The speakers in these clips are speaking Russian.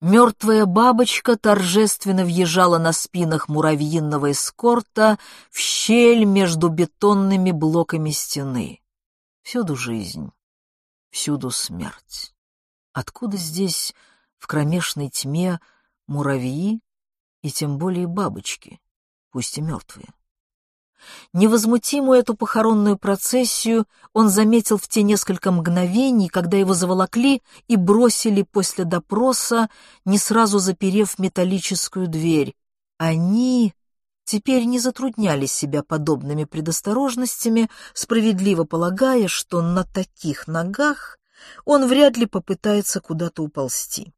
Мертвая бабочка торжественно въезжала на спинах муравьиного эскорта в щель между бетонными блоками стены. Всюду жизнь, всюду смерть. Откуда здесь, в кромешной тьме, муравьи и тем более бабочки, пусть и мертвые? Невозмутимую эту похоронную процессию он заметил в те несколько мгновений, когда его заволокли и бросили после допроса, не сразу заперев металлическую дверь. Они теперь не затрудняли себя подобными предосторожностями, справедливо полагая, что на таких ногах он вряд ли попытается куда-то уползти.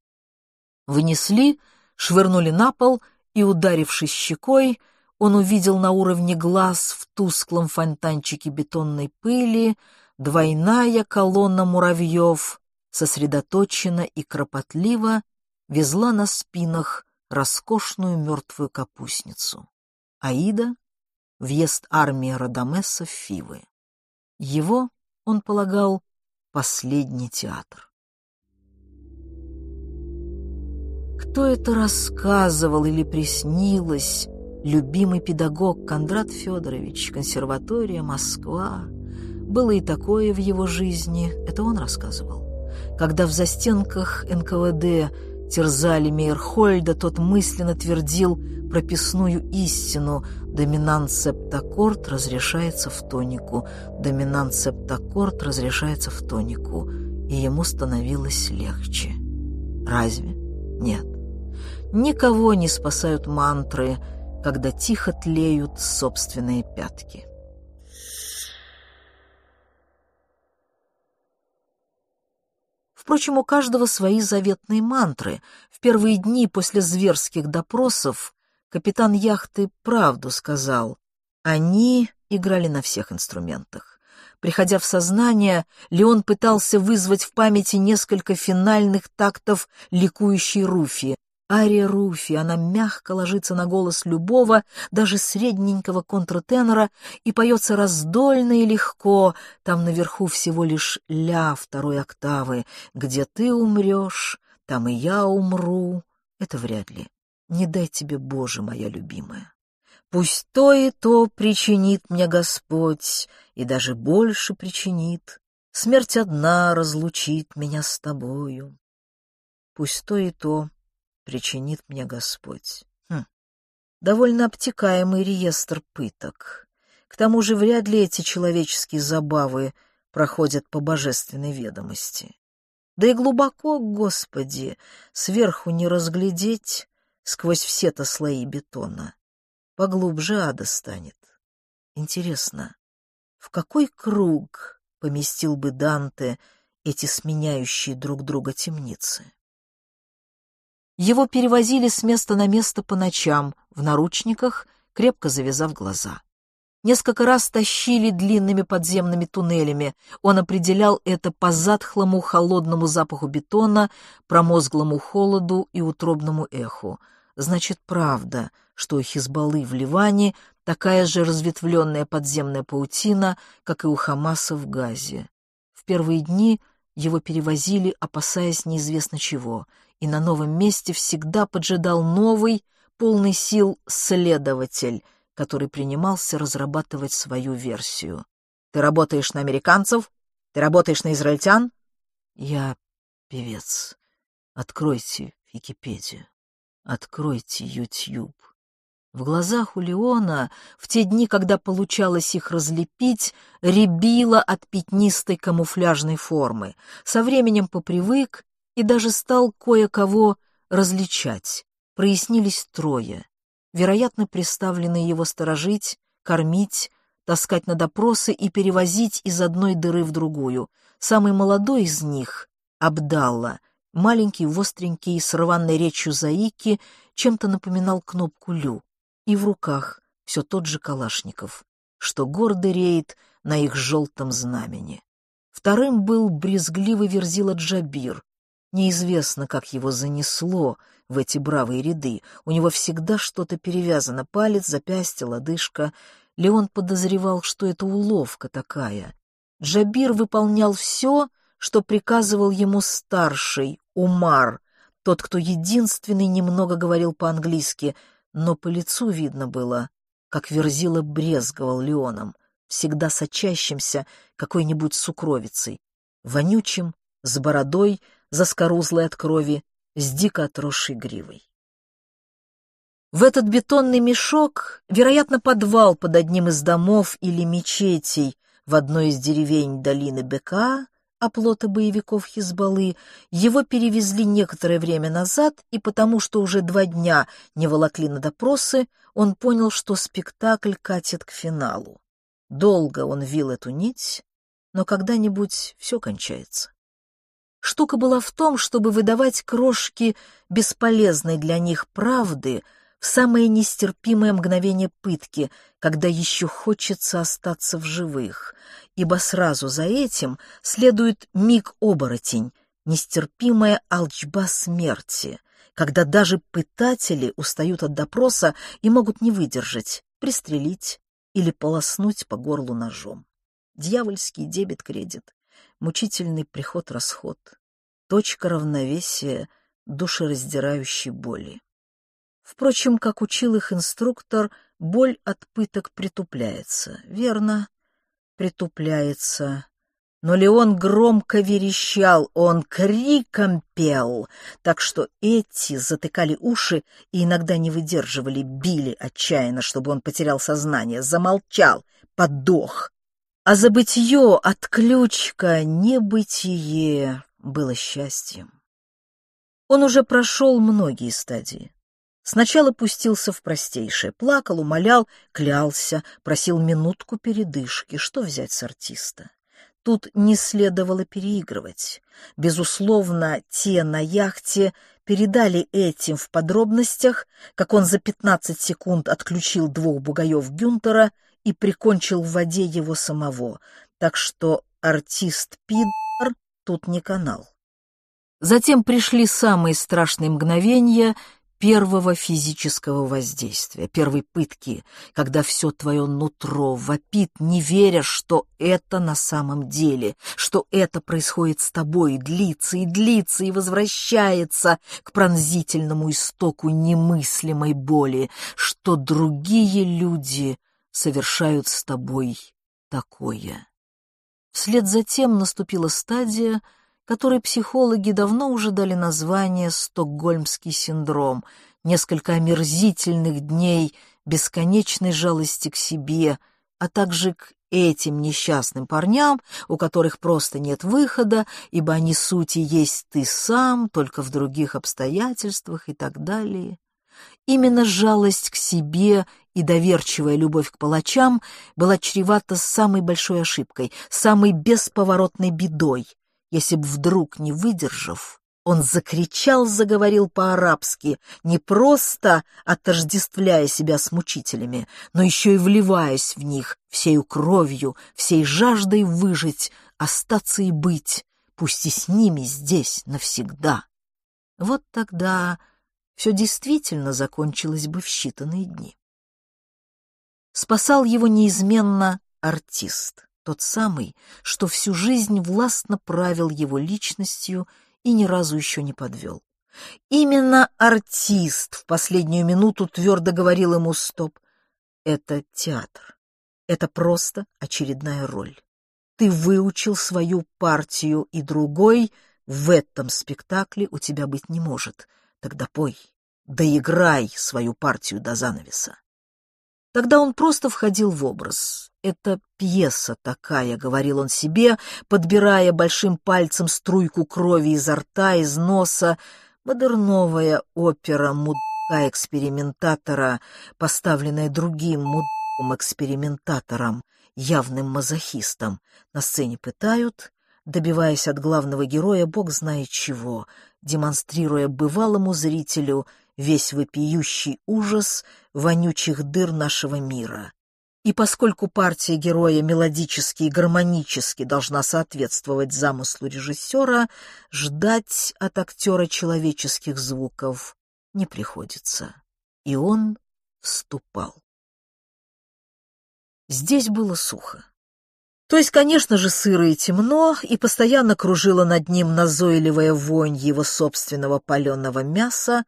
Внесли, швырнули на пол и, ударившись щекой, он увидел на уровне глаз в тусклом фонтанчике бетонной пыли двойная колонна муравьев, сосредоточенно и кропотливо везла на спинах роскошную мертвую капустницу. Аида — въезд армии Радамеса в Фивы. Его, он полагал, последний театр. Кто это рассказывал или приснилось, любимый педагог Кондрат Федорович, консерватория, Москва. Было и такое в его жизни, это он рассказывал. Когда в застенках НКВД терзали Мейерхольда, тот мысленно твердил прописную истину «доминант септаккорд разрешается в тонику, доминант септаккорд разрешается в тонику», и ему становилось легче. Разве? Нет. Никого не спасают мантры – когда тихо тлеют собственные пятки. Впрочем, у каждого свои заветные мантры. В первые дни после зверских допросов капитан яхты правду сказал. Они играли на всех инструментах. Приходя в сознание, Леон пытался вызвать в памяти несколько финальных тактов ликующей Руфи, Ария Руфи, она мягко ложится на голос любого, даже средненького контртенора, и поется раздольно и легко, там наверху всего лишь ля второй октавы. «Где ты умрешь, там и я умру». Это вряд ли. Не дай тебе, Боже, моя любимая. Пусть то и то причинит мне Господь, и даже больше причинит. Смерть одна разлучит меня с тобою. Пусть то и то причинит мне Господь. Хм. Довольно обтекаемый реестр пыток. К тому же вряд ли эти человеческие забавы проходят по божественной ведомости. Да и глубоко, Господи, сверху не разглядеть сквозь все-то слои бетона. Поглубже ада станет. Интересно, в какой круг поместил бы Данте эти сменяющие друг друга темницы? Его перевозили с места на место по ночам, в наручниках, крепко завязав глаза. Несколько раз тащили длинными подземными туннелями. Он определял это по затхлому холодному запаху бетона, промозглому холоду и утробному эху. Значит, правда, что у Хизбаллы в Ливане такая же разветвленная подземная паутина, как и у Хамаса в Газе. В первые дни его перевозили, опасаясь неизвестно чего, и на новом месте всегда поджидал новый, полный сил следователь, который принимался разрабатывать свою версию. «Ты работаешь на американцев? Ты работаешь на израильтян?» «Я певец. Откройте Википедию. Откройте YouTube». В глазах у Леона в те дни, когда получалось их разлепить, рябило от пятнистой камуфляжной формы. Со временем попривык и даже стал кое-кого различать. Прояснились трое. Вероятно, приставленные его сторожить, кормить, таскать на допросы и перевозить из одной дыры в другую. Самый молодой из них — Абдалла, маленький, востренький, с рваной речью заики, чем-то напоминал кнопку «Лю». И в руках все тот же Калашников, что гордо реет на их желтом знамени. Вторым был брезгливый верзила Джабир, Неизвестно, как его занесло в эти бравые ряды. У него всегда что-то перевязано — палец, запястье, лодыжка. Леон подозревал, что это уловка такая. Джабир выполнял все, что приказывал ему старший, Умар, тот, кто единственный немного говорил по-английски, но по лицу видно было, как Верзила брезговал Леоном, всегда сочащимся какой-нибудь сукровицей, вонючим, с бородой, заскорузлой от крови, с дико отросшей гривой. В этот бетонный мешок, вероятно, подвал под одним из домов или мечетей в одной из деревень долины Бека, оплота боевиков Хизбаллы, его перевезли некоторое время назад, и потому что уже два дня не волокли на допросы, он понял, что спектакль катит к финалу. Долго он вил эту нить, но когда-нибудь все кончается. Штука была в том, чтобы выдавать крошки бесполезной для них правды — в самое нестерпимое мгновение пытки, когда еще хочется остаться в живых, ибо сразу за этим следует миг-оборотень, нестерпимая алчба смерти, когда даже пытатели устают от допроса и могут не выдержать, пристрелить или полоснуть по горлу ножом. Дьявольский дебет-кредит, мучительный приход-расход, точка равновесия душераздирающей боли. Впрочем, как учил их инструктор, боль от пыток притупляется. Верно, притупляется. Но Леон громко верещал, он криком пел, так что эти затыкали уши и иногда не выдерживали, били отчаянно, чтобы он потерял сознание, замолчал, подох. А забытье от ключка небытие было счастьем. Он уже прошел многие стадии. Сначала пустился в простейшее, плакал, умолял, клялся, просил минутку передышки. Что взять с артиста? Тут не следовало переигрывать. Безусловно, те на яхте передали этим в подробностях, как он за 15 секунд отключил двух бугаев Гюнтера и прикончил в воде его самого, так что артист Пидор тут не канал. Затем пришли самые страшные мгновения — первого физического воздействия, первой пытки, когда все твое нутро вопит, не веря, что это на самом деле, что это происходит с тобой, и длится, и длится, и возвращается к пронзительному истоку немыслимой боли, что другие люди совершают с тобой такое. Вслед за тем наступила стадия, которой психологи давно уже дали название «стокгольмский синдром», несколько омерзительных дней бесконечной жалости к себе, а также к этим несчастным парням, у которых просто нет выхода, ибо они сути есть ты сам, только в других обстоятельствах и так далее. Именно жалость к себе и доверчивая любовь к палачам была чревата самой большой ошибкой, самой бесповоротной бедой, если б вдруг не выдержав, он закричал, заговорил по-арабски, не просто отождествляя себя с мучителями, но еще и вливаясь в них всею кровью, всей жаждой выжить, остаться и быть, пусть и с ними здесь навсегда. Вот тогда все действительно закончилось бы в считанные дни. Спасал его неизменно артист тот самый, что всю жизнь властно правил его личностью и ни разу еще не подвел. Именно артист в последнюю минуту твердо говорил ему «стоп». Это театр. Это просто очередная роль. Ты выучил свою партию, и другой в этом спектакле у тебя быть не может. Тогда пой, доиграй свою партию до занавеса. Тогда он просто входил в образ. «Это пьеса такая», — говорил он себе, подбирая большим пальцем струйку крови изо рта, из носа. Модерновая опера мудка-экспериментатора, поставленная другим мудком-экспериментатором, явным мазохистом. На сцене пытают, добиваясь от главного героя бог знает чего, демонстрируя бывалому зрителю весь вопиющий ужас вонючих дыр нашего мира. И поскольку партия героя мелодически и гармонически должна соответствовать замыслу режиссера, ждать от актера человеческих звуков не приходится. И он вступал. Здесь было сухо. То есть, конечно же, сыро и темно, и постоянно кружила над ним назойливая вонь его собственного паленого мяса,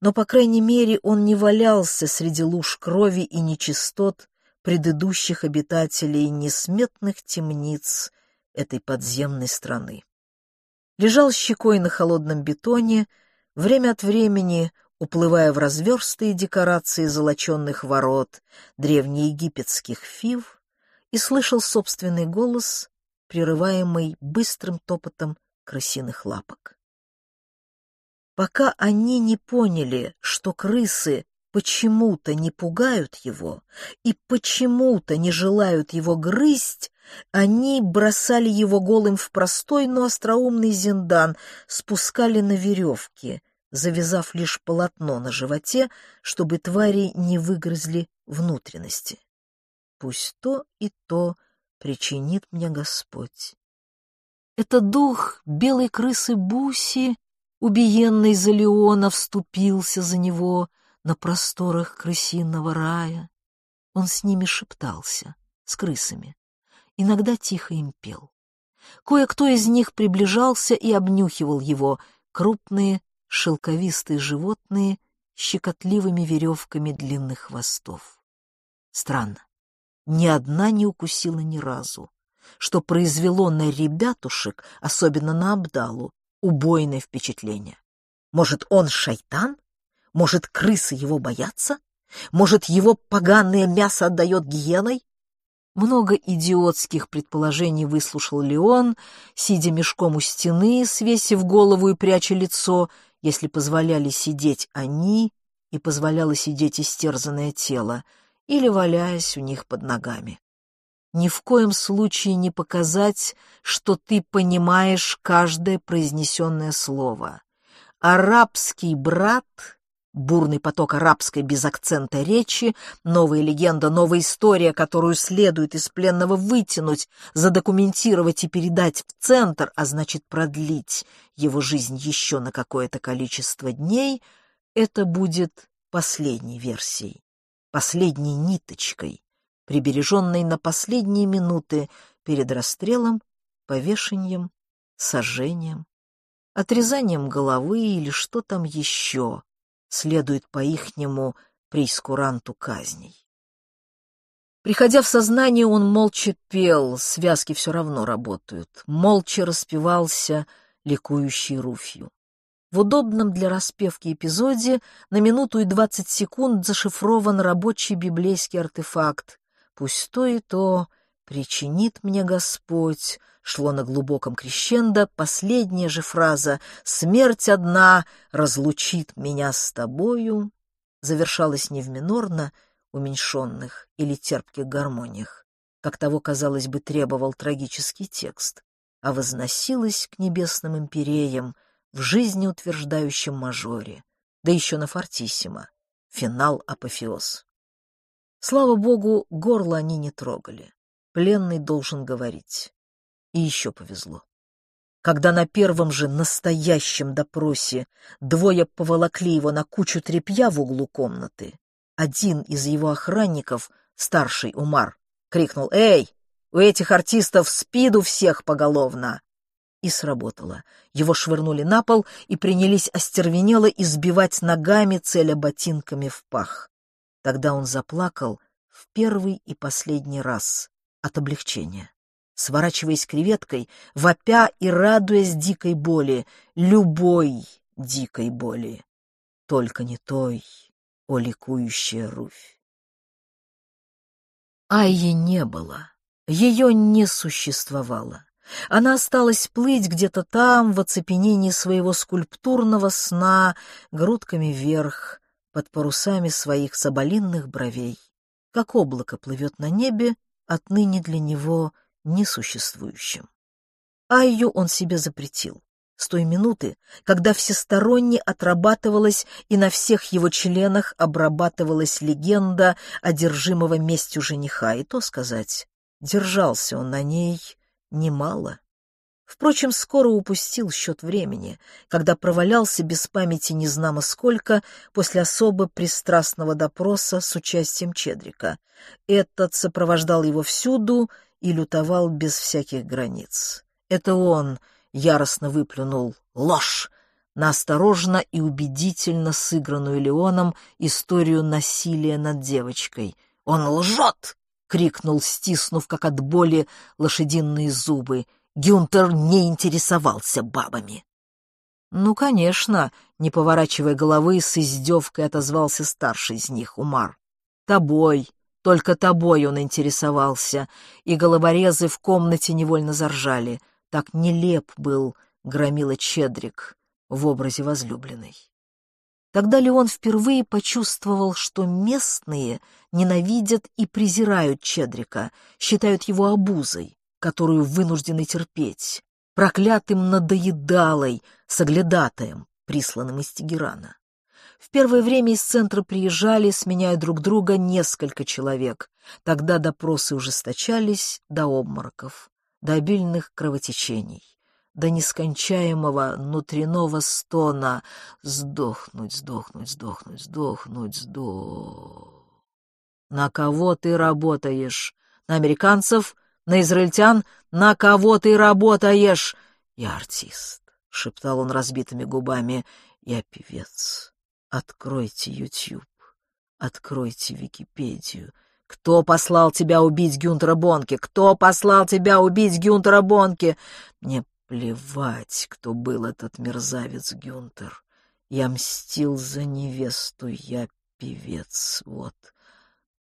но, по крайней мере, он не валялся среди луж крови и нечистот предыдущих обитателей несметных темниц этой подземной страны. Лежал щекой на холодном бетоне, время от времени уплывая в разверстые декорации золоченных ворот древнеегипетских фив, и слышал собственный голос, прерываемый быстрым топотом крысиных лапок. Пока они не поняли, что крысы почему-то не пугают его и почему-то не желают его грызть, они бросали его голым в простой, но остроумный зиндан, спускали на веревке, завязав лишь полотно на животе, чтобы твари не выгрызли внутренности пусть то и то причинит мне Господь. Это дух белой крысы Буси, убиенный за Леона, вступился за него на просторах крысиного рая. Он с ними шептался, с крысами, иногда тихо им пел. Кое-кто из них приближался и обнюхивал его, крупные шелковистые животные щекотливыми веревками длинных хвостов. Странно ни одна не укусила ни разу, что произвело на ребятушек, особенно на Абдалу, убойное впечатление. Может, он шайтан? Может, крысы его боятся? Может, его поганое мясо отдает гиеной? Много идиотских предположений выслушал Леон, сидя мешком у стены, свесив голову и пряча лицо, если позволяли сидеть они и позволяло сидеть истерзанное тело, или валяясь у них под ногами. Ни в коем случае не показать, что ты понимаешь каждое произнесенное слово. Арабский брат, бурный поток арабской без акцента речи, новая легенда, новая история, которую следует из пленного вытянуть, задокументировать и передать в центр, а значит продлить его жизнь еще на какое-то количество дней, это будет последней версией последней ниточкой, прибереженной на последние минуты перед расстрелом, повешением, сожжением, отрезанием головы или что там еще следует по-ихнему прейскуранту казней. Приходя в сознание, он молча пел, связки все равно работают, молча распевался ликующий Руфью. В удобном для распевки эпизоде на минуту и двадцать секунд зашифрован рабочий библейский артефакт. «Пусть то и то причинит мне Господь», шло на глубоком крещендо, последняя же фраза «Смерть одна разлучит меня с тобою» завершалась не в минорно уменьшенных или терпких гармониях, как того, казалось бы, требовал трагический текст, а возносилась к небесным империям — в жизнеутверждающем мажоре, да еще на фортиссимо, финал-апофеоз. Слава богу, горло они не трогали. Пленный должен говорить. И еще повезло. Когда на первом же настоящем допросе двое поволокли его на кучу тряпья в углу комнаты, один из его охранников, старший Умар, крикнул «Эй, у этих артистов спиду всех поголовно!» И сработало. Его швырнули на пол и принялись остервенело избивать ногами, целя ботинками в пах. Тогда он заплакал в первый и последний раз от облегчения, сворачиваясь креветкой, вопя и радуясь дикой боли, любой дикой боли, только не той, о ликующая Руфь. Айи не было, ее не существовало. Она осталась плыть где-то там, в оцепенении своего скульптурного сна, грудками вверх, под парусами своих соболинных бровей. Как облако плывет на небе, отныне для него несуществующим. Айю он себе запретил. С той минуты, когда всесторонне отрабатывалась и на всех его членах обрабатывалась легенда одержимого местью жениха, и то сказать, держался он на ней немало. Впрочем, скоро упустил счет времени, когда провалялся без памяти незнамо сколько после особо пристрастного допроса с участием Чедрика. Этот сопровождал его всюду и лютовал без всяких границ. Это он яростно выплюнул ложь на осторожно и убедительно сыгранную Леоном историю насилия над девочкой. «Он лжет!» — крикнул, стиснув, как от боли, лошадиные зубы. Гюнтер не интересовался бабами. «Ну, конечно», — не поворачивая головы, с издевкой отозвался старший из них, Умар. «Тобой, только тобой он интересовался», и головорезы в комнате невольно заржали. Так нелеп был громила Чедрик в образе возлюбленной. Тогда Леон впервые почувствовал, что местные ненавидят и презирают Чедрика, считают его обузой, которую вынуждены терпеть, проклятым надоедалой, соглядатаем, присланным из Тегерана. В первое время из центра приезжали, сменяя друг друга, несколько человек. Тогда допросы ужесточались до обмороков, до обильных кровотечений до нескончаемого внутреннего стона «Сдохнуть, сдохнуть, сдохнуть, сдохнуть, сдох...» «На кого ты работаешь? На американцев? На израильтян? На кого ты работаешь?» «Я артист», — шептал он разбитыми губами. «Я певец. Откройте YouTube, откройте Википедию». «Кто послал тебя убить Гюнтера Бонки? Кто послал тебя убить Гюнтера Бонки?» «Мне Плевать, кто был этот мерзавец Гюнтер. Я мстил за невесту, я певец, вот.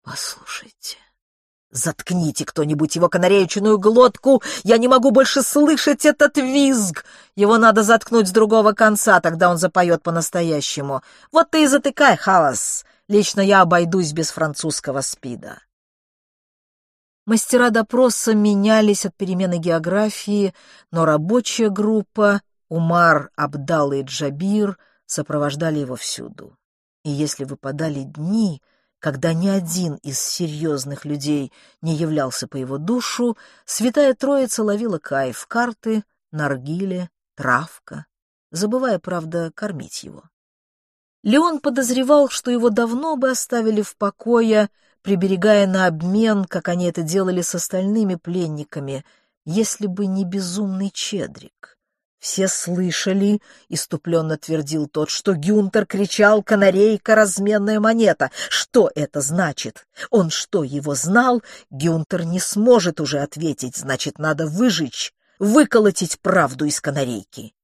Послушайте. Заткните кто-нибудь его канареечную глотку! Я не могу больше слышать этот визг! Его надо заткнуть с другого конца, тогда он запоет по-настоящему. Вот ты и затыкай, Халас. Лично я обойдусь без французского спида. Мастера допроса менялись от перемены географии, но рабочая группа, Умар, Абдал и Джабир сопровождали его всюду. И если выпадали дни, когда ни один из серьезных людей не являлся по его душу, Святая Троица ловила кайф карты, наргиле, травка, забывая, правда, кормить его. Леон подозревал, что его давно бы оставили в покое, приберегая на обмен, как они это делали с остальными пленниками, если бы не безумный Чедрик. Все слышали, — иступленно твердил тот, — что Гюнтер кричал «Канарейка, разменная монета». Что это значит? Он что, его знал? Гюнтер не сможет уже ответить, значит, надо выжечь, выколотить правду из канарейки.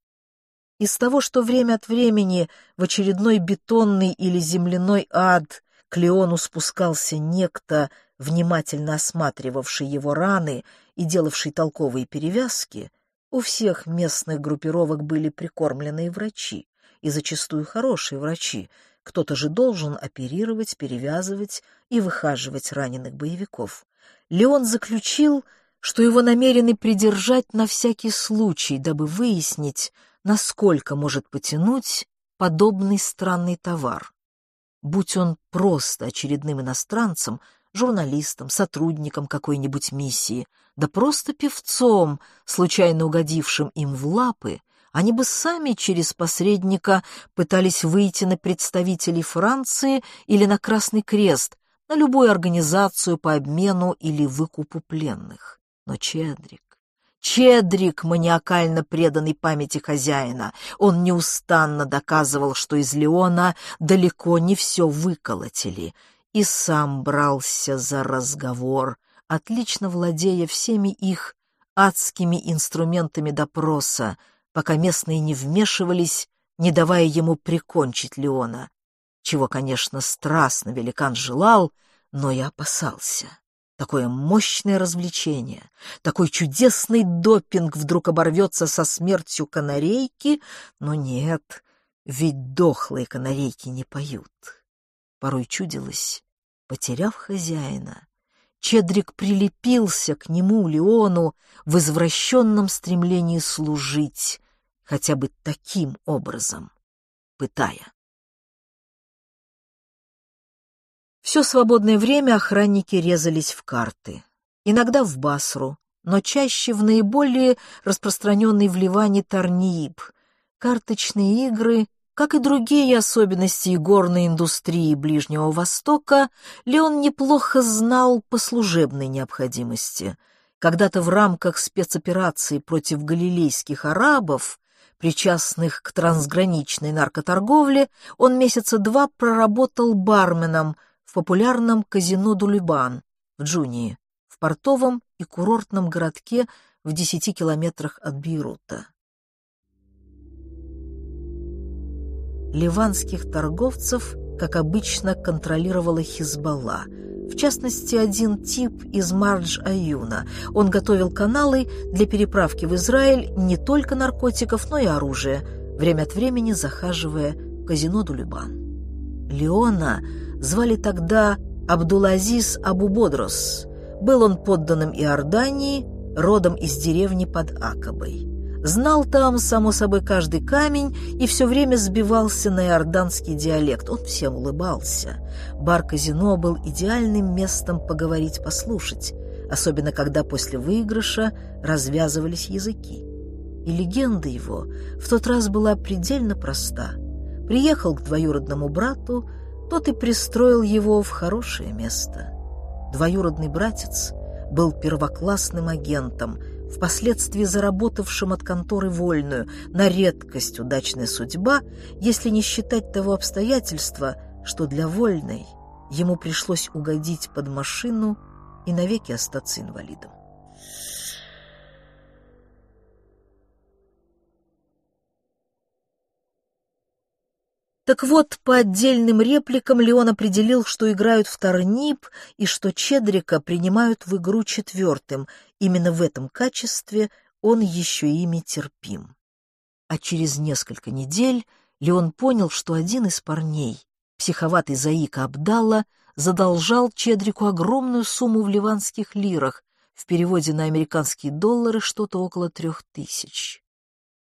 Из того, что время от времени в очередной бетонный или земляной ад к Леону спускался некто, внимательно осматривавший его раны и делавший толковые перевязки, у всех местных группировок были прикормленные врачи, и зачастую хорошие врачи. Кто-то же должен оперировать, перевязывать и выхаживать раненых боевиков. Леон заключил, что его намерены придержать на всякий случай, дабы выяснить, насколько может потянуть подобный странный товар. Будь он просто очередным иностранцем, журналистом, сотрудником какой-нибудь миссии, да просто певцом, случайно угодившим им в лапы, они бы сами через посредника пытались выйти на представителей Франции или на Красный Крест, на любую организацию по обмену или выкупу пленных. Но Чедрик Чедрик, маниакально преданный памяти хозяина, он неустанно доказывал, что из Леона далеко не все выколотили, и сам брался за разговор, отлично владея всеми их адскими инструментами допроса, пока местные не вмешивались, не давая ему прикончить Леона, чего, конечно, страстно великан желал, но и опасался. Такое мощное развлечение, такой чудесный допинг вдруг оборвется со смертью канарейки, но нет, ведь дохлые канарейки не поют. Порой чудилось, потеряв хозяина, Чедрик прилепился к нему, Леону, в извращенном стремлении служить, хотя бы таким образом, пытая. Все свободное время охранники резались в карты. Иногда в Басру, но чаще в наиболее распространенный в Ливане Тарнииб. Карточные игры, как и другие особенности игорной индустрии Ближнего Востока, Леон неплохо знал по служебной необходимости. Когда-то в рамках спецоперации против галилейских арабов, причастных к трансграничной наркоторговле, он месяца два проработал барменом в популярном казино «Дулибан» в Джунии, в портовом и курортном городке в десяти километрах от Бейрута. Ливанских торговцев, как обычно, контролировала Хизбалла. В частности, один тип из Мардж-Аюна. Он готовил каналы для переправки в Израиль не только наркотиков, но и оружия, время от времени захаживая казино Дулибан. Леона звали тогда Абдулазиз Абу-Бодрос. Был он подданным Иордании, родом из деревни под Акабой. Знал там, само собой, каждый камень и все время сбивался на иорданский диалект. Он всем улыбался. Бар-казино был идеальным местом поговорить, послушать, особенно когда после выигрыша развязывались языки. И легенда его в тот раз была предельно проста. Приехал к двоюродному брату, тот и пристроил его в хорошее место. Двоюродный братец был первоклассным агентом – впоследствии заработавшим от конторы вольную, на редкость удачная судьба, если не считать того обстоятельства, что для вольной ему пришлось угодить под машину и навеки остаться инвалидом. Так вот, по отдельным репликам Леон определил, что играют в Торнип и что Чедрика принимают в игру четвертым. Именно в этом качестве он еще ими терпим. А через несколько недель Леон понял, что один из парней, психоватый Заика Абдалла, задолжал Чедрику огромную сумму в ливанских лирах, в переводе на американские доллары что-то около трех тысяч.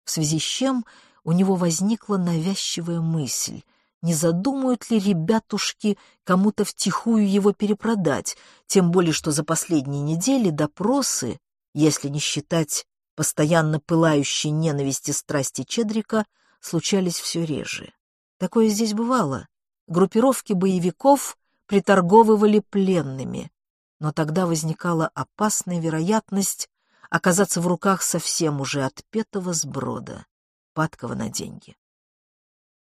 В связи с чем у него возникла навязчивая мысль, не задумают ли ребятушки кому-то втихую его перепродать, тем более что за последние недели допросы, если не считать постоянно пылающей ненависти страсти Чедрика, случались все реже. Такое здесь бывало. Группировки боевиков приторговывали пленными, но тогда возникала опасная вероятность оказаться в руках совсем уже отпетого сброда. Падкого на деньги.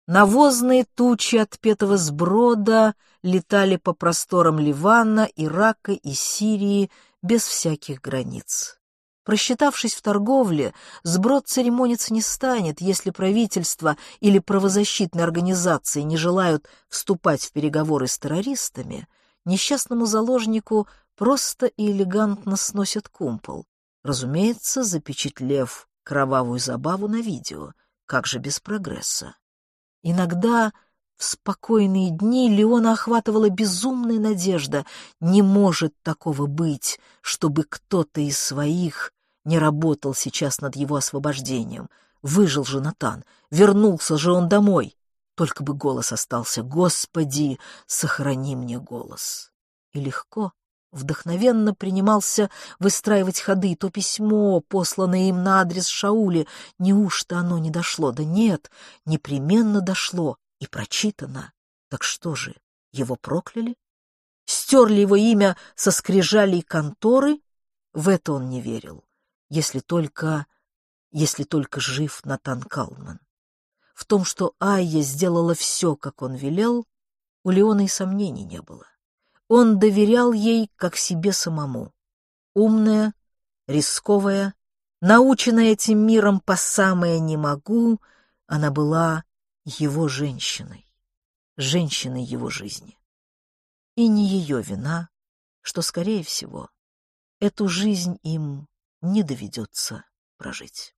Навозные тучи отпетого сброда летали по просторам Ливана, Ирака и Сирии без всяких границ. Просчитавшись в торговле, сброд церемониться не станет, если правительство или правозащитные организации не желают вступать в переговоры с террористами, несчастному заложнику просто и элегантно сносят кумпол, разумеется, запечатлев кровавую забаву на видео. Как же без прогресса? Иногда в спокойные дни Леона охватывала безумная надежда. Не может такого быть, чтобы кто-то из своих не работал сейчас над его освобождением. Выжил же Натан, вернулся же он домой. Только бы голос остался «Господи, сохрани мне голос». И легко, Вдохновенно принимался выстраивать ходы, то письмо, посланное им на адрес Шаули. Неужто оно не дошло? Да нет, непременно дошло и прочитано. Так что же, его прокляли? Стерли его имя со скрижалей конторы? В это он не верил, если только... если только жив Натан Калман. В том, что Айя сделала все, как он велел, у Леона и сомнений не было. Он доверял ей как себе самому. Умная, рисковая, наученная этим миром по самое не могу, она была его женщиной, женщиной его жизни. И не ее вина, что, скорее всего, эту жизнь им не доведется прожить.